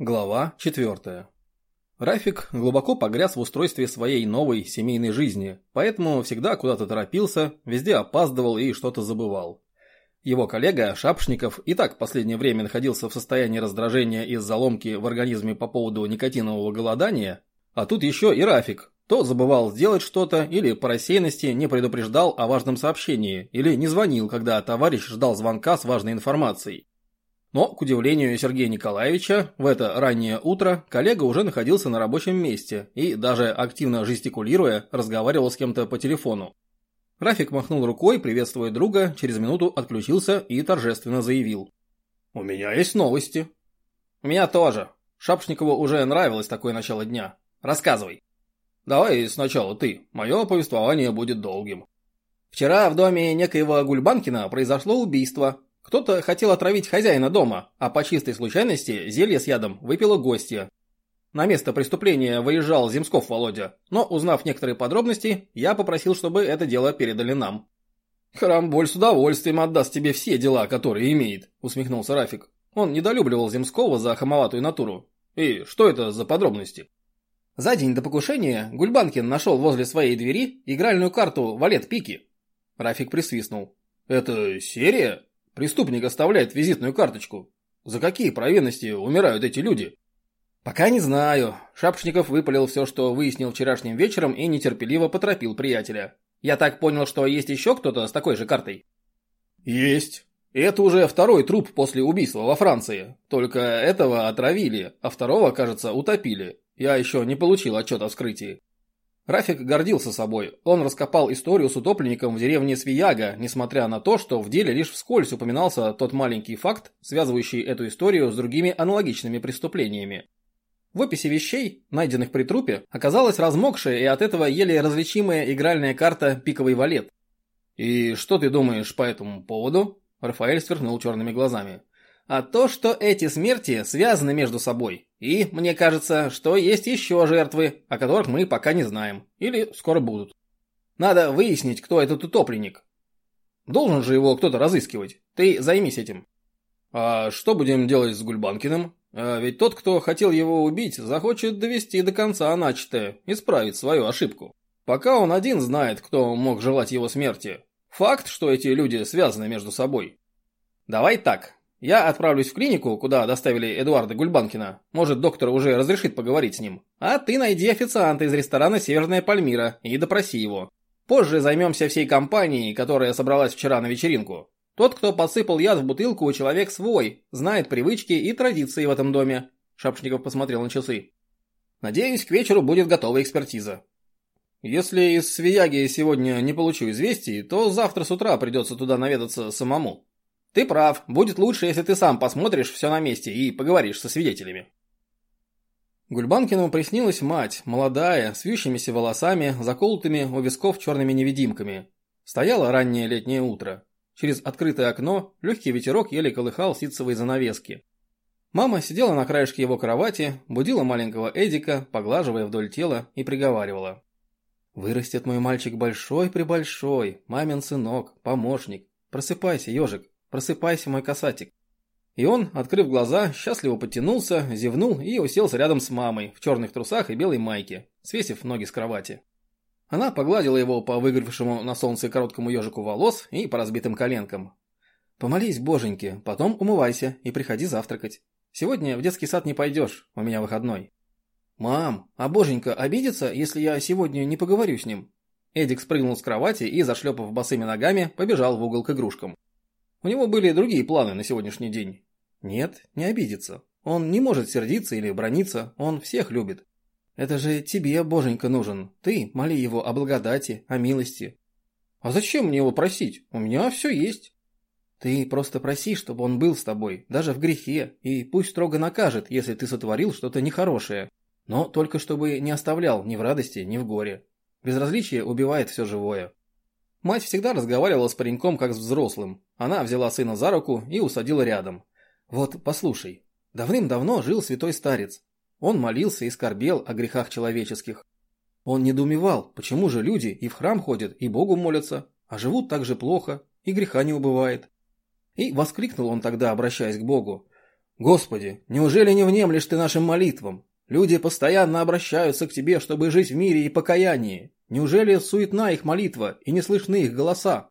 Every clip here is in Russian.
Глава 4. Рафик глубоко погряз в устройстве своей новой семейной жизни, поэтому всегда куда-то торопился, везде опаздывал и что-то забывал. Его коллега Шапшников и так в последнее время находился в состоянии раздражения из-за ломки в организме по поводу никотинового голодания, а тут еще и Рафик, то забывал сделать что-то или по рассеянности не предупреждал о важном сообщении или не звонил, когда товарищ ждал звонка с важной информацией. Но, к удивлению Сергея Николаевича, в это раннее утро коллега уже находился на рабочем месте и, даже активно жестикулируя, разговаривал с кем-то по телефону. Рафик махнул рукой, приветствуя друга, через минуту отключился и торжественно заявил. «У меня есть новости». «У меня тоже. Шапшникову уже нравилось такое начало дня. Рассказывай». «Давай сначала ты. Мое повествование будет долгим». Вчера в доме некоего Гульбанкина произошло убийство, кто-то хотел отравить хозяина дома, а по чистой случайности зелье с ядом выпило гостья. На место преступления выезжал Земсков Володя, но узнав некоторые подробности, я попросил, чтобы это дело передали нам. «Храмболь с удовольствием отдаст тебе все дела, которые имеет», – усмехнулся Рафик. Он недолюбливал Земского за хамоватую натуру. «И что это за подробности?» За день до покушения Гульбанкин нашел возле своей двери игральную карту «Валет Пики». Рафик присвистнул. «Это серия?» Преступник оставляет визитную карточку. За какие провинности умирают эти люди? Пока не знаю. Шапшников выпалил все, что выяснил вчерашним вечером и нетерпеливо поторопил приятеля. Я так понял, что есть еще кто-то с такой же картой? Есть. это уже второй труп после убийства во Франции. Только этого отравили, а второго, кажется, утопили. Я еще не получил отчет о вскрытии. Рафик гордился собой. Он раскопал историю с утопленником в деревне Свияга, несмотря на то, что в деле лишь вскользь упоминался тот маленький факт, связывающий эту историю с другими аналогичными преступлениями. В описи вещей, найденных при трупе, оказалась размокшая и от этого еле различимая игральная карта «Пиковый валет». «И что ты думаешь по этому поводу?» Рафаэль сверкнул черными глазами а то, что эти смерти связаны между собой. И мне кажется, что есть еще жертвы, о которых мы пока не знаем. Или скоро будут. Надо выяснить, кто этот утопленник. Должен же его кто-то разыскивать. Ты займись этим. А что будем делать с Гульбанкиным? А ведь тот, кто хотел его убить, захочет довести до конца начатое, исправить свою ошибку. Пока он один знает, кто мог желать его смерти. Факт, что эти люди связаны между собой. Давай так, я отправлюсь в клинику, куда доставили Эдуарда Гульбанкина. Может, доктор уже разрешит поговорить с ним. А ты найди официанта из ресторана «Северная Пальмира» и допроси его. Позже займемся всей компанией, которая собралась вчера на вечеринку. Тот, кто посыпал яд в бутылку, человек свой, знает привычки и традиции в этом доме. Шапшников посмотрел на часы. Надеюсь, к вечеру будет готова экспертиза. Если из Свияги сегодня не получу известий, то завтра с утра придется туда наведаться самому. Ты прав, будет лучше, если ты сам посмотришь все на месте и поговоришь со свидетелями. Гульбанкину приснилась мать, молодая, с вьющимися волосами, заколотыми у висков черными невидимками. Стояло раннее летнее утро. Через открытое окно легкий ветерок еле колыхал ситцевые занавески. Мама сидела на краешке его кровати, будила маленького Эдика, поглаживая вдоль тела и приговаривала. «Вырастет мой мальчик большой-пребольшой, мамин сынок, помощник. Просыпайся, ежик, Просыпайся, мой касатик. И он, открыв глаза, счастливо подтянулся, зевнул и уселся рядом с мамой в черных трусах и белой майке, свесив ноги с кровати. Она погладила его по выгоревшему на солнце короткому ежику волос и по разбитым коленкам. «Помолись, боженьки, потом умывайся и приходи завтракать. Сегодня в детский сад не пойдешь, у меня выходной». «Мам, а боженька обидится, если я сегодня не поговорю с ним?» Эдик спрыгнул с кровати и, зашлепав босыми ногами, побежал в угол к игрушкам. У него были другие планы на сегодняшний день. Нет, не обидится. Он не может сердиться или брониться, он всех любит. Это же тебе, боженька, нужен. Ты моли его о благодати, о милости. А зачем мне его просить? У меня все есть. Ты просто проси, чтобы он был с тобой, даже в грехе, и пусть строго накажет, если ты сотворил что-то нехорошее. Но только чтобы не оставлял ни в радости, ни в горе. Безразличие убивает все живое. Мать всегда разговаривала с пареньком как с взрослым. Она взяла сына за руку и усадила рядом. «Вот, послушай, давным-давно жил святой старец. Он молился и скорбел о грехах человеческих. Он недоумевал, почему же люди и в храм ходят, и Богу молятся, а живут так же плохо, и греха не убывает. И воскликнул он тогда, обращаясь к Богу. Господи, неужели не внемлешь ты нашим молитвам? Люди постоянно обращаются к тебе, чтобы жить в мире и покаянии. Неужели суетна их молитва и не слышны их голоса?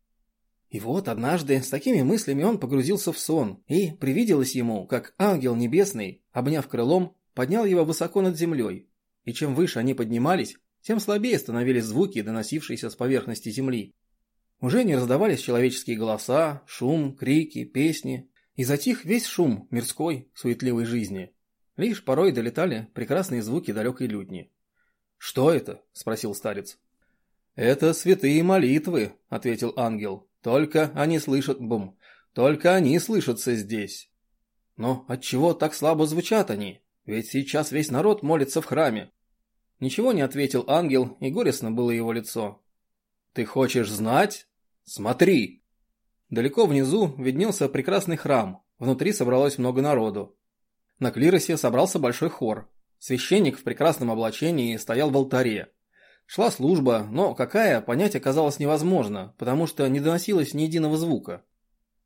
И вот однажды с такими мыслями он погрузился в сон, и привиделось ему, как ангел небесный, обняв крылом, поднял его высоко над землей. И чем выше они поднимались, тем слабее становились звуки, доносившиеся с поверхности земли. Уже не раздавались человеческие голоса, шум, крики, песни, и затих весь шум мирской, суетливой жизни. Лишь порой долетали прекрасные звуки далекой лютни. «Что это?» – спросил старец. «Это святые молитвы», – ответил ангел. «Только они слышат, бум, только они слышатся здесь». «Но отчего так слабо звучат они? Ведь сейчас весь народ молится в храме». Ничего не ответил ангел, и горестно было его лицо. «Ты хочешь знать? Смотри!» Далеко внизу виднелся прекрасный храм, внутри собралось много народу. На клиросе собрался большой хор. Священник в прекрасном облачении стоял в алтаре. Шла служба, но какая, понять оказалось невозможно, потому что не доносилось ни единого звука.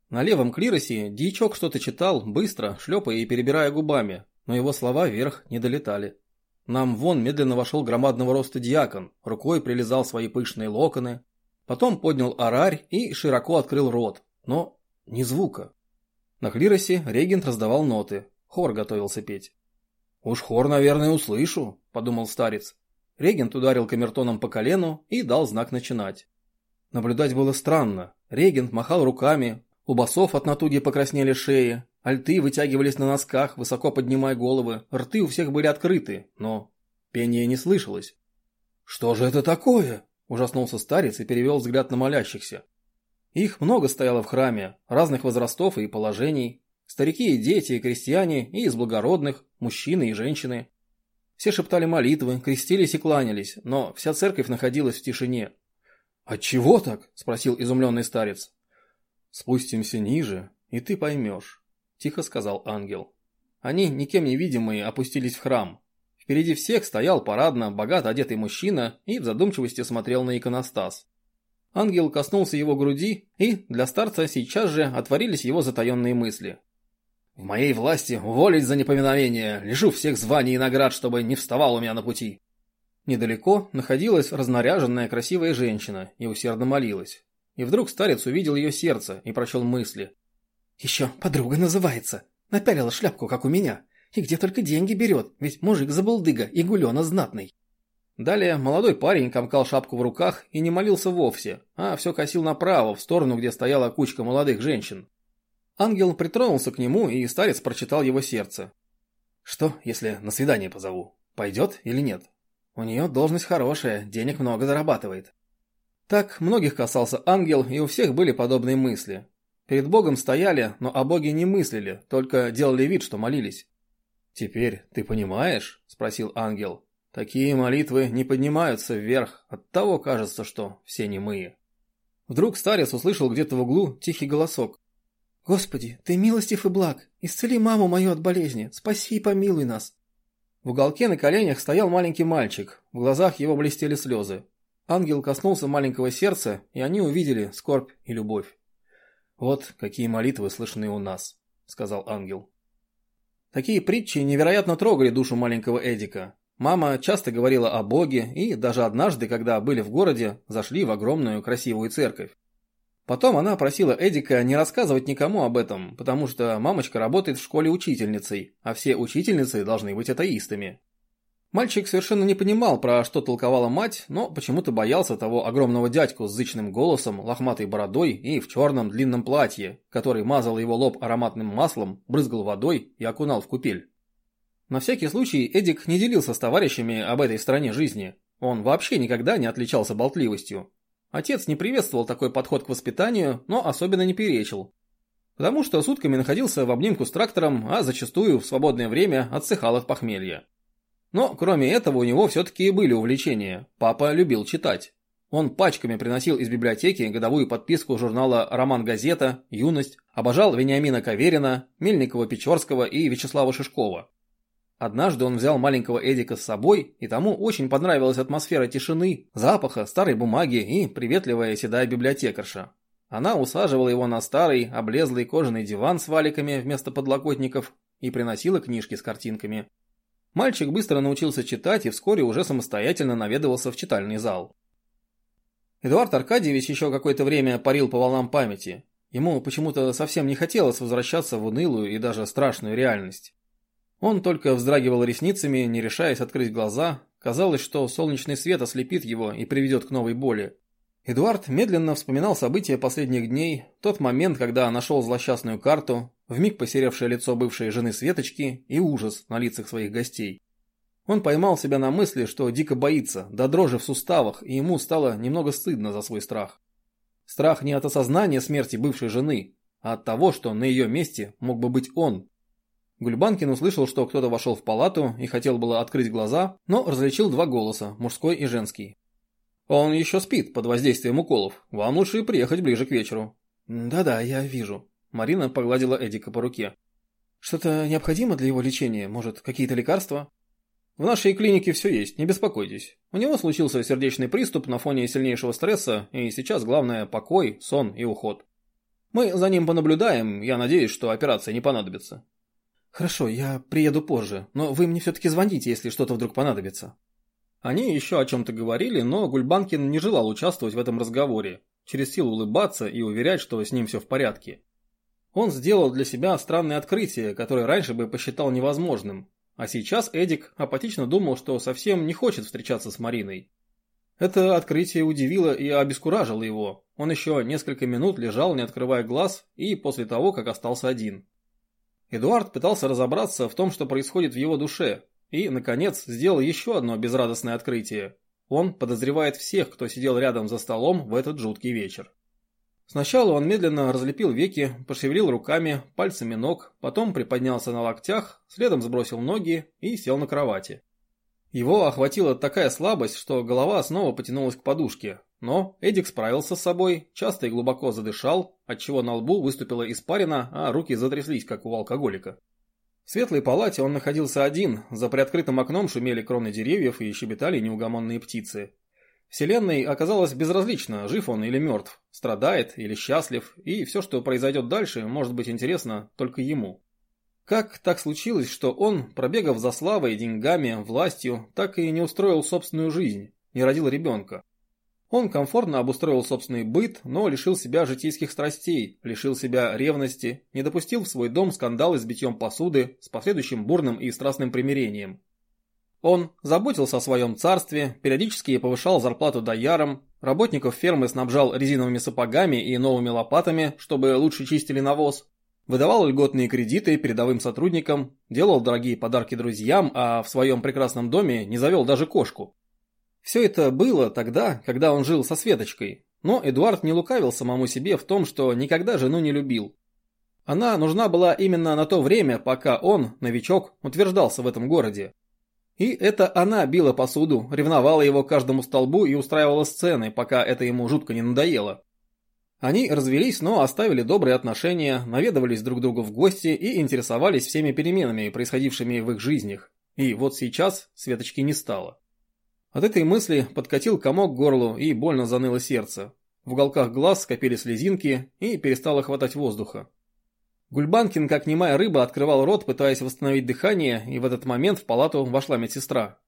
На левом клиросе дьячок что-то читал, быстро, шлепая и перебирая губами, но его слова вверх не долетали. Нам вон медленно вошел громадного роста диакон, рукой прилизал свои пышные локоны, Потом поднял арарь и широко открыл рот, но ни звука. На клиросе регент раздавал ноты, хор готовился петь. «Уж хор, наверное, услышу», – подумал старец. Регент ударил камертоном по колену и дал знак начинать. Наблюдать было странно. Регент махал руками, у басов от натуги покраснели шеи, альты вытягивались на носках, высоко поднимая головы, рты у всех были открыты, но пение не слышалось. «Что же это такое?» Ужаснулся старец и перевел взгляд на молящихся. Их много стояло в храме, разных возрастов и положений. Старики и дети, и крестьяне, и из благородных, мужчины и женщины. Все шептали молитвы, крестились и кланялись, но вся церковь находилась в тишине. «Отчего так?» – спросил изумленный старец. «Спустимся ниже, и ты поймешь», – тихо сказал ангел. Они, никем не видимые, опустились в храм. Впереди всех стоял парадно, богато одетый мужчина и в задумчивости смотрел на иконостас. Ангел коснулся его груди, и для старца сейчас же отворились его затаенные мысли. «В моей власти уволить за непоминовение, лежу всех званий и наград, чтобы не вставал у меня на пути». Недалеко находилась разнаряженная красивая женщина и усердно молилась. И вдруг старец увидел ее сердце и прочел мысли. «Еще подруга называется. Напялила шляпку, как у меня. И где только деньги берет, ведь мужик забулдыга и гулена знатный. Далее молодой парень комкал шапку в руках и не молился вовсе, а все косил направо, в сторону, где стояла кучка молодых женщин. Ангел притронулся к нему, и старец прочитал его сердце. «Что, если на свидание позову? Пойдет или нет? У нее должность хорошая, денег много зарабатывает». Так многих касался ангел, и у всех были подобные мысли. Перед Богом стояли, но о Боге не мыслили, только делали вид, что молились. «Теперь ты понимаешь?» – спросил ангел. «Такие молитвы не поднимаются вверх, оттого кажется, что все немые». Вдруг старец услышал где-то в углу тихий голосок. «Господи, ты милостив и благ, исцели маму мою от болезни, спаси и помилуй нас». В уголке на коленях стоял маленький мальчик, в глазах его блестели слезы. Ангел коснулся маленького сердца, и они увидели скорбь и любовь. «Вот какие молитвы слышны у нас», — сказал ангел. Такие притчи невероятно трогали душу маленького Эдика. Мама часто говорила о Боге и даже однажды, когда были в городе, зашли в огромную красивую церковь. Потом она просила Эдика не рассказывать никому об этом, потому что мамочка работает в школе учительницей, а все учительницы должны быть атеистами. Мальчик совершенно не понимал, про что толковала мать, но почему-то боялся того огромного дядьку с зычным голосом, лохматой бородой и в черном длинном платье, который мазал его лоб ароматным маслом, брызгал водой и окунал в купель. На всякий случай Эдик не делился с товарищами об этой стороне жизни. Он вообще никогда не отличался болтливостью. Отец не приветствовал такой подход к воспитанию, но особенно не перечил. Потому что сутками находился в обнимку с трактором, а зачастую в свободное время отсыхал от похмелья. Но кроме этого у него все-таки и были увлечения. Папа любил читать. Он пачками приносил из библиотеки годовую подписку журнала «Роман-газета», «Юность», обожал Вениамина Каверина, Мельникова-Печорского и Вячеслава Шишкова. Однажды он взял маленького Эдика с собой, и тому очень понравилась атмосфера тишины, запаха, старой бумаги и приветливая седая библиотекарша. Она усаживала его на старый, облезлый кожаный диван с валиками вместо подлокотников, и приносила книжки с картинками. Мальчик быстро научился читать и вскоре уже самостоятельно наведывался в читальный зал. Эдуард Аркадьевич еще какое-то время парил по волнам памяти. Ему почему-то совсем не хотелось возвращаться в унылую и даже страшную реальность. Он только вздрагивал ресницами, не решаясь открыть глаза. Казалось, что солнечный свет ослепит его и приведет к новой боли. Эдуард медленно вспоминал события последних дней, тот момент, когда нашел злосчастную карту, вмиг посеревшее лицо бывшей жены Светочки и ужас на лицах своих гостей. Он поймал себя на мысли, что дико боится, до дрожи в суставах, и ему стало немного стыдно за свой страх. Страх не от осознания смерти бывшей жены, а от того, что на ее месте мог бы быть он. Гульбанкин услышал, что кто-то вошел в палату и хотел было открыть глаза, но различил два голоса, мужской и женский. «Он еще спит под воздействием уколов. Вам лучше приехать ближе к вечеру». «Да-да, я вижу». Марина погладила Эдика по руке. «Что-то необходимо для его лечения? Может, какие-то лекарства?» В нашей клинике все есть, не беспокойтесь. У него случился сердечный приступ на фоне сильнейшего стресса, и сейчас главное покой, сон и уход. Мы за ним понаблюдаем, я надеюсь, что операция не понадобится. Хорошо, я приеду позже, но вы мне все-таки звоните, если что-то вдруг понадобится. Они еще о чем-то говорили, но Гульбанкин не желал участвовать в этом разговоре, через силу улыбаться и уверять, что с ним все в порядке. Он сделал для себя странное открытие, которое раньше бы посчитал невозможным, а сейчас Эдик апатично думал, что совсем не хочет встречаться с Мариной. Это открытие удивило и обескуражило его. Он еще несколько минут лежал, не открывая глаз, и после того, как остался один. Эдуард пытался разобраться в том, что происходит в его душе, и, наконец, сделал еще одно безрадостное открытие. Он подозревает всех, кто сидел рядом за столом в этот жуткий вечер. Сначала он медленно разлепил веки, пошевелил руками, пальцами ног, потом приподнялся на локтях, следом сбросил ноги и сел на кровати. Его охватила такая слабость, что голова снова потянулась к подушке. Но Эдик справился с собой, часто и глубоко задышал, отчего на лбу выступила испарина, а руки затряслись, как у алкоголика. В светлой палате он находился один, за приоткрытым окном шумели кроны деревьев и щебетали неугомонные птицы. Вселенной оказалось безразлично, жив он или мертв, страдает или счастлив, и все, что произойдет дальше, может быть интересно только ему. Как так случилось, что он, пробегав за славой, деньгами, властью, так и не устроил собственную жизнь, не родил ребенка? Он комфортно обустроил собственный быт, но лишил себя житейских страстей, лишил себя ревности, не допустил в свой дом скандалы с битьем посуды, с последующим бурным и страстным примирением. Он заботился о своем царстве, периодически повышал зарплату доярам, работников фермы снабжал резиновыми сапогами и новыми лопатами, чтобы лучше чистили навоз, выдавал льготные кредиты передовым сотрудникам, делал дорогие подарки друзьям, а в своем прекрасном доме не завел даже кошку. Все это было тогда, когда он жил со Светочкой, но Эдуард не лукавил самому себе в том, что никогда жену не любил. Она нужна была именно на то время, пока он, новичок, утверждался в этом городе. И это она била посуду, ревновала его к каждому столбу и устраивала сцены, пока это ему жутко не надоело. Они развелись, но оставили добрые отношения, наведывались друг другу в гости и интересовались всеми переменами, происходившими в их жизнях. И вот сейчас Светочки не стало. От этой мысли подкатил комок к горлу и больно заныло сердце. В уголках глаз скопили слезинки и перестало хватать воздуха. Гульбанкин, как немая рыба, открывал рот, пытаясь восстановить дыхание, и в этот момент в палату вошла медсестра.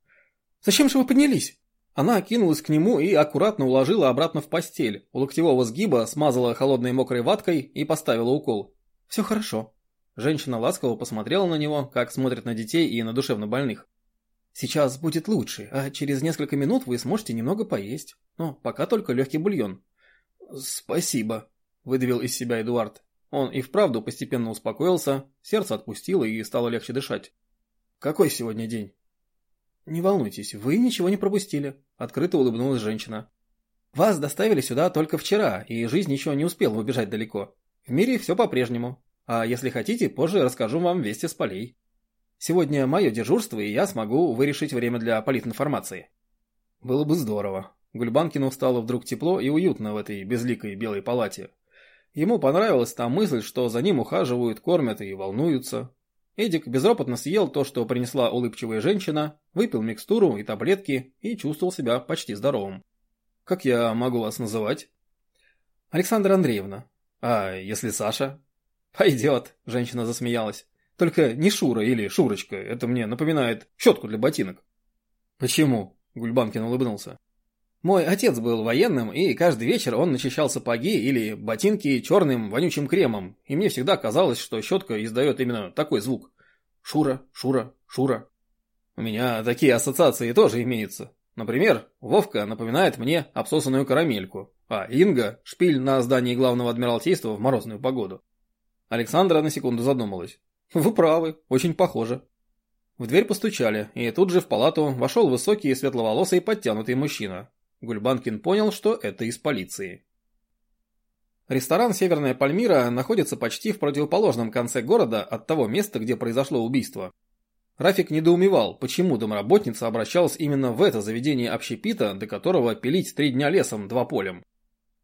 «Зачем же вы поднялись?» Она кинулась к нему и аккуратно уложила обратно в постель, у локтевого сгиба смазала холодной мокрой ваткой и поставила укол. «Все хорошо». Женщина ласково посмотрела на него, как смотрят на детей и на душевно больных. «Сейчас будет лучше, а через несколько минут вы сможете немного поесть. Но пока только легкий бульон». «Спасибо», – выдавил из себя Эдуард. Он и вправду постепенно успокоился, сердце отпустило и стало легче дышать. «Какой сегодня день?» «Не волнуйтесь, вы ничего не пропустили», – открыто улыбнулась женщина. «Вас доставили сюда только вчера, и жизнь еще не успела убежать далеко. В мире все по-прежнему. А если хотите, позже расскажу вам вести с полей. Сегодня мое дежурство, и я смогу вырешить время для политинформации». Было бы здорово. Гульбанкину стало вдруг тепло и уютно в этой безликой белой палате, Ему понравилась та мысль, что за ним ухаживают, кормят и волнуются. Эдик безропотно съел то, что принесла улыбчивая женщина, выпил микстуру и таблетки и чувствовал себя почти здоровым. «Как я могу вас называть?» «Александра Андреевна». «А если Саша?» «Пойдет», – женщина засмеялась. Только не Шура или Шурочка, это мне напоминает щетку для ботинок. Почему? Гульбанкин улыбнулся. Мой отец был военным, и каждый вечер он начищал сапоги или ботинки черным вонючим кремом, и мне всегда казалось, что щетка издает именно такой звук. Шура, Шура, Шура. У меня такие ассоциации тоже имеются. Например, Вовка напоминает мне обсосанную карамельку, а Инга – шпиль на здании главного адмиралтейства в морозную погоду. Александра на секунду задумалась. Вы правы, очень похоже. В дверь постучали, и тут же в палату вошел высокий светловолосый подтянутый мужчина. Гульбанкин понял, что это из полиции. Ресторан «Северная Пальмира» находится почти в противоположном конце города от того места, где произошло убийство. Рафик недоумевал, почему домработница обращалась именно в это заведение общепита, до которого пилить три дня лесом два полем.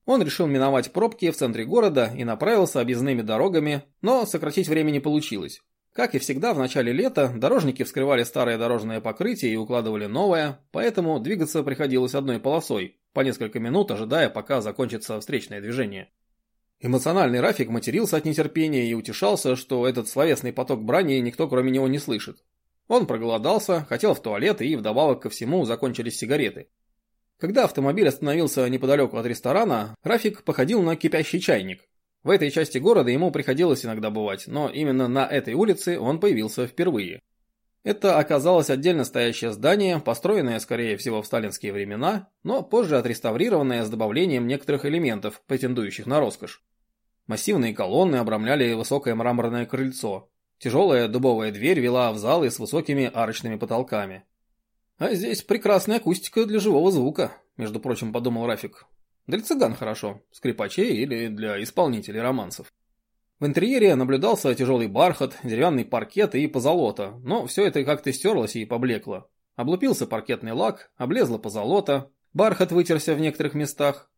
Он решил миновать пробки в центре города и направился объездными дорогами, но сократить время не получилось. Как и всегда в начале лета, дорожники вскрывали старое дорожное покрытие и укладывали новое, поэтому двигаться приходилось одной полосой, по несколько минут ожидая, пока закончится встречное движение. Эмоциональный Рафик матерился от нетерпения и утешался, что этот словесный поток брани никто кроме него не слышит. Он проголодался, хотел в туалет и вдобавок ко всему закончились сигареты. Когда автомобиль остановился неподалеку от ресторана, Рафик походил на кипящий чайник. В этой части города ему приходилось иногда бывать, но именно на этой улице он появился впервые. Это оказалось отдельно стоящее здание, построенное, скорее всего, в сталинские времена, но позже отреставрированное с добавлением некоторых элементов, претендующих на роскошь. Массивные колонны обрамляли высокое мраморное крыльцо. Тяжелая дубовая дверь вела в залы с высокими арочными потолками. А здесь прекрасная акустика для живого звука, между прочим, подумал Рафик. Для цыган хорошо, скрипачей или для исполнителей романсов. В интерьере наблюдался тяжелый бархат, деревянный паркет и позолота, но все это как-то стерлось и поблекло. Облупился паркетный лак, облезла позолота, бархат вытерся в некоторых местах.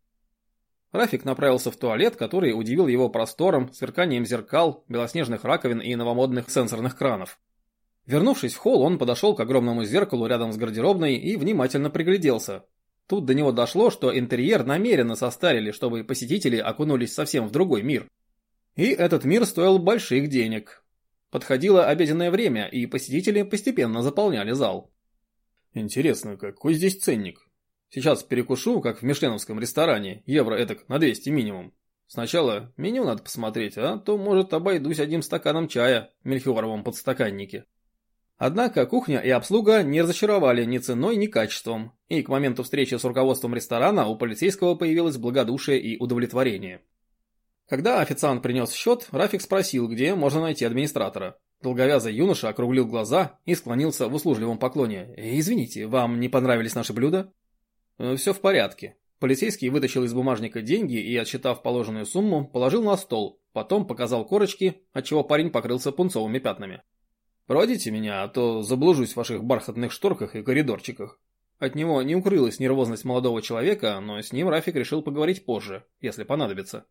Рафик направился в туалет, который удивил его простором, сверканием зеркал, белоснежных раковин и новомодных сенсорных кранов. Вернувшись в холл, он подошел к огромному зеркалу рядом с гардеробной и внимательно пригляделся. Тут до него дошло, что интерьер намеренно состарили, чтобы посетители окунулись совсем в другой мир. И этот мир стоил больших денег. Подходило обеденное время, и посетители постепенно заполняли зал. Интересно, какой здесь ценник? Сейчас перекушу, как в мишленовском ресторане, евро этак на 200 минимум. Сначала меню надо посмотреть, а то, может, обойдусь одним стаканом чая в мельхиоровом подстаканнике. Однако кухня и обслуга не разочаровали ни ценой, ни качеством, и к моменту встречи с руководством ресторана у полицейского появилось благодушие и удовлетворение. Когда официант принес счет, Рафик спросил, где можно найти администратора. Долговязый юноша округлил глаза и склонился в услужливом поклоне. «Извините, вам не понравились наши блюда?» «Э, «Все в порядке». Полицейский вытащил из бумажника деньги и, отсчитав положенную сумму, положил на стол, потом показал корочки, отчего парень покрылся пунцовыми пятнами. Проводите меня, а то заблужусь в ваших бархатных шторках и коридорчиках. От него не укрылась нервозность молодого человека, но с ним Рафик решил поговорить позже, если понадобится.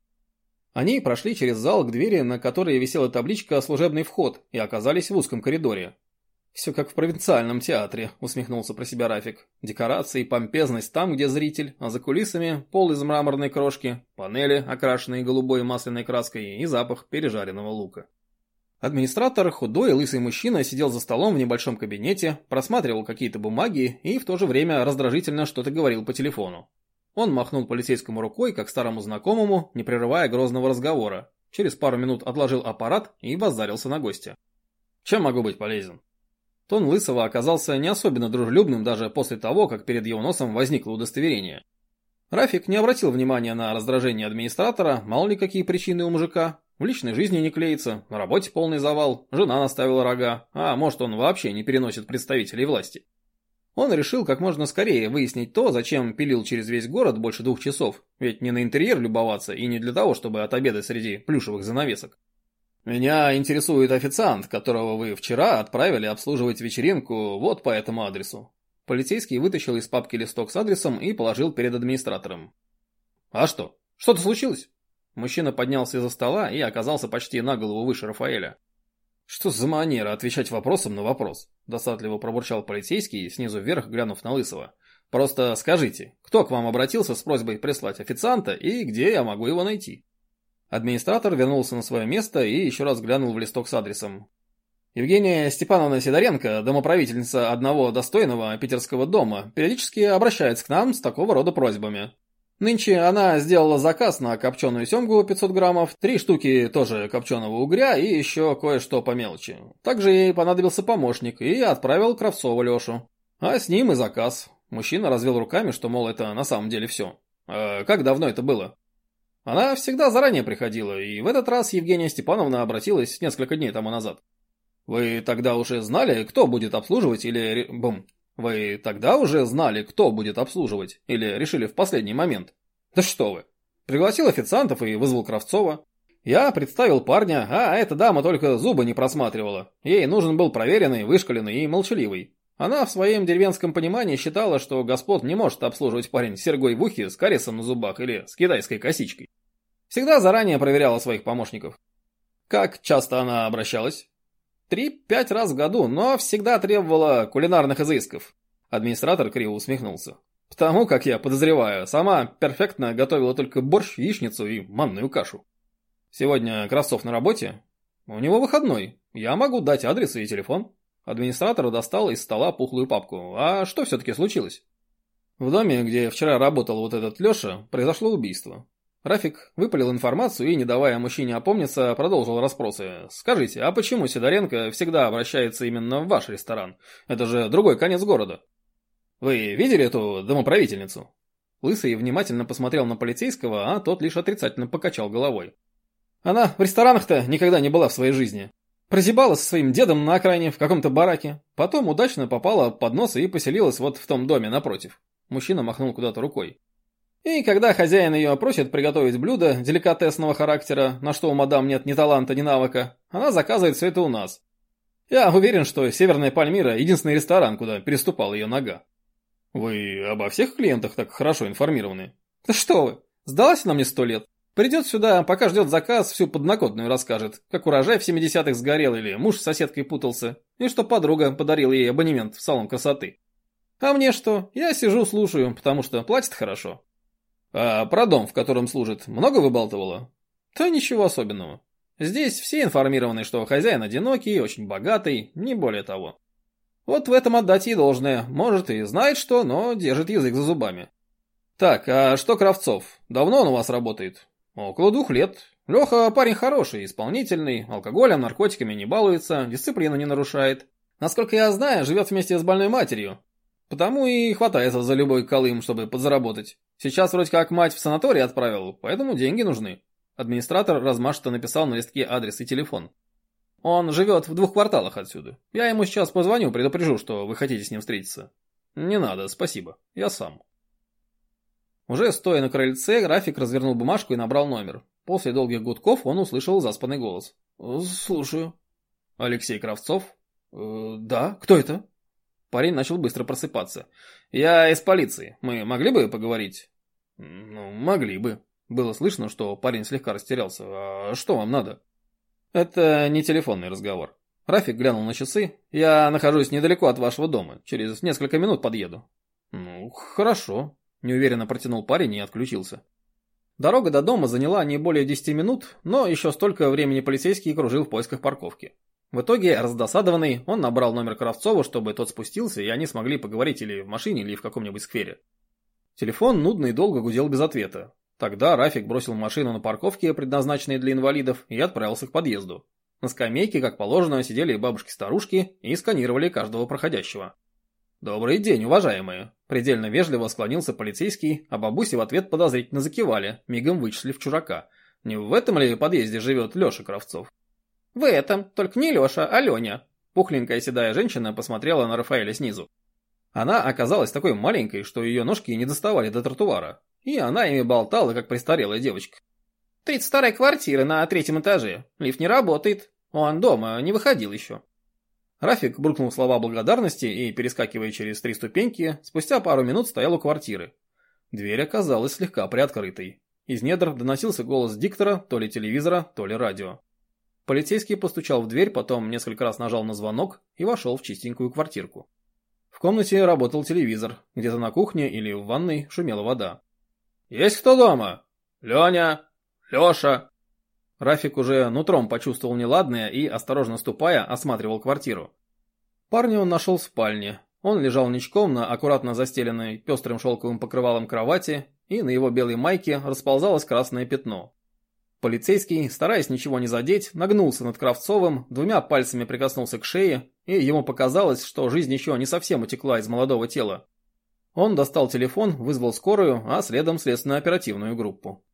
Они прошли через зал к двери, на которой висела табличка «Служебный вход», и оказались в узком коридоре. «Все как в провинциальном театре», — усмехнулся про себя Рафик. «Декорации помпезность там, где зритель, а за кулисами пол из мраморной крошки, панели, окрашенные голубой масляной краской и запах пережаренного лука». Администратор, худой и лысый мужчина, сидел за столом в небольшом кабинете, просматривал какие-то бумаги и в то же время раздражительно что-то говорил по телефону. Он махнул полицейскому рукой, как старому знакомому, не прерывая грозного разговора. Через пару минут отложил аппарат и базарился на гостя. «Чем могу быть полезен?» Тон Лысого оказался не особенно дружелюбным даже после того, как перед его носом возникло удостоверение. Рафик не обратил внимания на раздражение администратора, мало ли какие причины у мужика, в личной жизни не клеится, на работе полный завал, жена наставила рога, а может он вообще не переносит представителей власти. Он решил как можно скорее выяснить то, зачем пилил через весь город больше двух часов, ведь не на интерьер любоваться и не для того, чтобы отобедать среди плюшевых занавесок. Меня интересует официант, которого вы вчера отправили обслуживать вечеринку вот по этому адресу. Полицейский вытащил из папки листок с адресом и положил перед администратором. А что? Что-то случилось? Мужчина поднялся из-за стола и оказался почти на голову выше Рафаэля. «Что за манера отвечать вопросом на вопрос?» – досадливо пробурчал полицейский, снизу вверх глянув на Лысого. «Просто скажите, кто к вам обратился с просьбой прислать официанта и где я могу его найти?» Администратор вернулся на свое место и еще раз глянул в листок с адресом. Евгения Степановна Сидоренко, домоправительница одного достойного питерского дома, периодически обращается к нам с такого рода просьбами. Нынче она сделала заказ на копченую семгу 500 граммов, три штуки тоже копченого угря и еще кое-что по мелочи. Также ей понадобился помощник и отправил Кравцова Лешу. А с ним и заказ. Мужчина развел руками, что, мол, это на самом деле все. А как давно это было? Она всегда заранее приходила, и в этот раз Евгения Степановна обратилась несколько дней тому назад. Вы тогда уже знали, кто будет обслуживать или... Бум, вы тогда уже знали, кто будет обслуживать? Или решили в последний момент? Да что вы. Пригласил официантов и вызвал Кравцова. Я представил парня, а эта дама только зубы не просматривала. Ей нужен был проверенный, вышкаленный и молчаливый. Она в своем деревенском понимании считала, что господ не может обслуживать парень с серьгой в ухе, с карисом на зубах или с китайской косичкой. Всегда заранее проверяла своих помощников. Как часто она обращалась? Три-пять раз в году, но всегда требовала кулинарных изысков. Администратор криво усмехнулся. Потому как я подозреваю, сама перфектно готовила только борщ, яичницу и манную кашу. Сегодня Кравцов на работе? У него выходной. Я могу дать адрес и телефон. Администратор достал из стола пухлую папку. А что все-таки случилось? В доме, где вчера работал вот этот Леша, произошло убийство. Рафик выпалил информацию и, не давая мужчине опомниться, продолжил расспросы. «Скажите, а почему Сидоренко всегда обращается именно в ваш ресторан? Это же другой конец города». «Вы видели эту домоправительницу?» Лысый внимательно посмотрел на полицейского, а тот лишь отрицательно покачал головой. «Она в ресторанах-то никогда не была в своей жизни. Прозябала со своим дедом на окраине в каком-то бараке, потом удачно попала под нос и поселилась вот в том доме напротив». Мужчина махнул куда-то рукой. И когда хозяин ее просит приготовить блюдо деликатесного характера, на что у мадам нет ни таланта, ни навыка, она заказывает все это у нас. Я уверен, что Северная Пальмира – единственный ресторан, куда переступала ее нога. Вы обо всех клиентах так хорошо информированы? Да что вы, сдалась она мне сто лет. Придет сюда, пока ждет заказ, всю подноготную расскажет, как урожай в 70-х сгорел или муж с соседкой путался, и что подруга подарила ей абонемент в салон красоты. А мне что? Я сижу, слушаю, потому что платит хорошо. А про дом, в котором служит, много выбалтывала? Да ничего особенного. Здесь все информированы, что хозяин одинокий, очень богатый, не более того. Вот в этом отдать ей должное. Может и знает что, но держит язык за зубами. Так, а что Кравцов? Давно он у вас работает? Около двух лет. Леха парень хороший, исполнительный, алкоголем, наркотиками не балуется, дисциплину не нарушает. Насколько я знаю, живет вместе с больной матерью. Потому и хватается за любой колым, чтобы подзаработать. Сейчас вроде как мать в санаторий отправил, поэтому деньги нужны. Администратор размашисто написал на листке адрес и телефон. Он живет в двух кварталах отсюда. Я ему сейчас позвоню, предупрежу, что вы хотите с ним встретиться. Не надо, спасибо. Я сам. Уже стоя на крыльце, график развернул бумажку и набрал номер. После долгих гудков он услышал заспанный голос. «Слушаю». «Алексей Кравцов?» «Э, «Да, кто это?» Парень начал быстро просыпаться. «Я из полиции. Мы могли бы поговорить?» «Ну, могли бы». Было слышно, что парень слегка растерялся. «А что вам надо?» «Это не телефонный разговор». Рафик глянул на часы. «Я нахожусь недалеко от вашего дома. Через несколько минут подъеду». «Ну, хорошо», – неуверенно протянул парень и отключился. Дорога до дома заняла не более 10 минут, но еще столько времени полицейский кружил в поисках парковки. В итоге, раздосадованный, он набрал номер Кравцова, чтобы тот спустился, и они смогли поговорить или в машине, или в каком-нибудь сквере. Телефон нудно и долго гудел без ответа. Тогда Рафик бросил машину на парковке, предназначенной для инвалидов, и отправился к подъезду. На скамейке, как положено, сидели бабушки-старушки и сканировали каждого проходящего. «Добрый день, уважаемые!» Предельно вежливо склонился полицейский, а бабуси в ответ подозрительно закивали, мигом вычислив чужака. Не в этом ли подъезде живет Леша Кравцов? «В этом, только не Леша, а Леня». Пухленькая седая женщина посмотрела на Рафаэля снизу. Она оказалась такой маленькой, что ее ножки не доставали до тротуара, и она ими болтала, как престарелая девочка. «Тридцать вторая квартира на третьем этаже. Лифт не работает. Он дома, не выходил еще». Рафик буркнул слова благодарности и, перескакивая через три ступеньки, спустя пару минут стоял у квартиры. Дверь оказалась слегка приоткрытой. Из недр доносился голос диктора, то ли телевизора, то ли радио. Полицейский постучал в дверь, потом несколько раз нажал на звонок и вошел в чистенькую квартирку. В комнате работал телевизор, где-то на кухне или в ванной шумела вода. «Есть кто дома? Леня? Леша?» Рафик уже нутром почувствовал неладное и, осторожно ступая, осматривал квартиру. Парня он нашел в спальне. Он лежал ничком на аккуратно застеленной пестрым шелковым покрывалом кровати, и на его белой майке расползалось красное пятно. Полицейский, стараясь ничего не задеть, нагнулся над Кравцовым, двумя пальцами прикоснулся к шее, и ему показалось, что жизнь еще не совсем утекла из молодого тела. Он достал телефон, вызвал скорую, а следом следственно-оперативную группу.